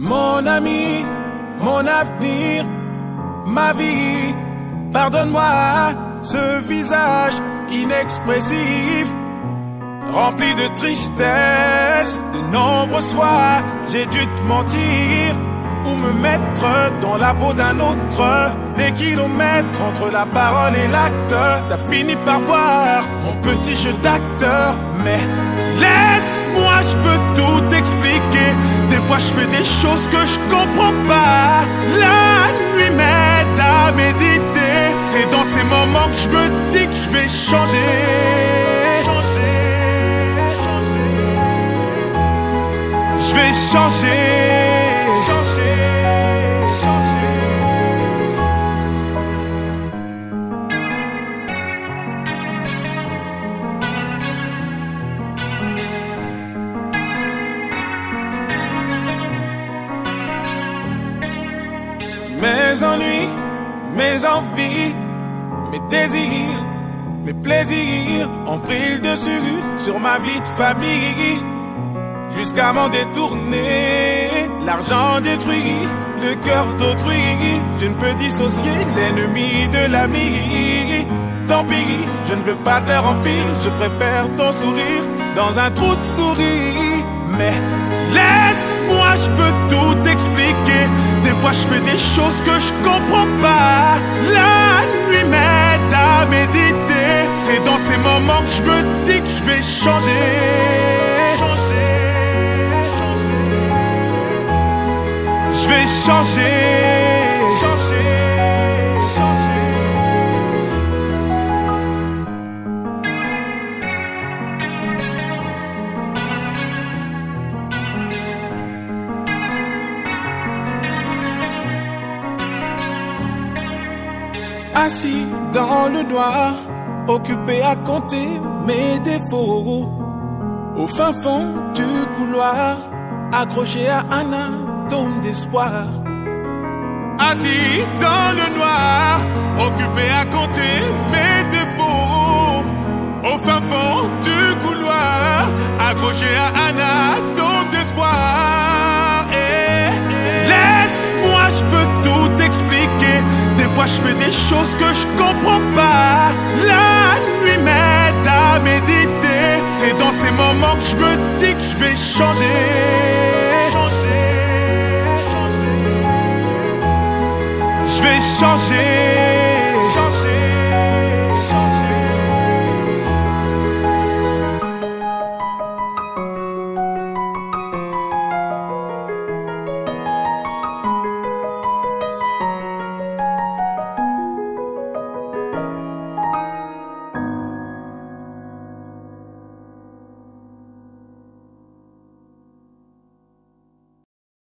Mon ami, mon avenir, ma vie, pardonne-moi ce visage inexpressif, rempli de tristesse, de nombreux soirs, j'ai dû te mentir ou me mettre dans la peau d'un autre. Des kilomètres entre la parole et l'acte, t'as fini par voir mon petit jeu d'acteur, mais laisse-moi, je peux tout expliquer. Des fois, je fais des choses que je comprends pas. La nuit m'aide à méditer. C'est dans ces moments que je me dis que je vais changer. Changer, changer. Je vais changer. Changer, Mes ennuis, mes envies, mes désirs, mes plaisirs ont pris le dessus sur ma vie de famille. Jusqu'à m'en détourner, l'argent détruit le cœur d'autrui. Je ne peux dissocier l'ennemi de l'ami. Tant pis, je ne veux pas de leur empire, je préfère ton sourire dans un trou de souris. Mais laisse-moi, fois, je fais des choses que je comprends pas. La nuit m'aide à méditer. C'est dans ces moments que je me dis que je vais changer. Changer, changer. Je vais changer. Changer, Assis dans le noir, occupé à compter mes défauts. Au fin fond du couloir, accroché à un atome d'espoir. Assis dans le noir, occupé à compter mes défauts. je fais des choses que je comprends pas. La nuit m'aide à méditer. C'est dans ces moments que je me dis que je vais changer. Changer, changer. Je vais changer.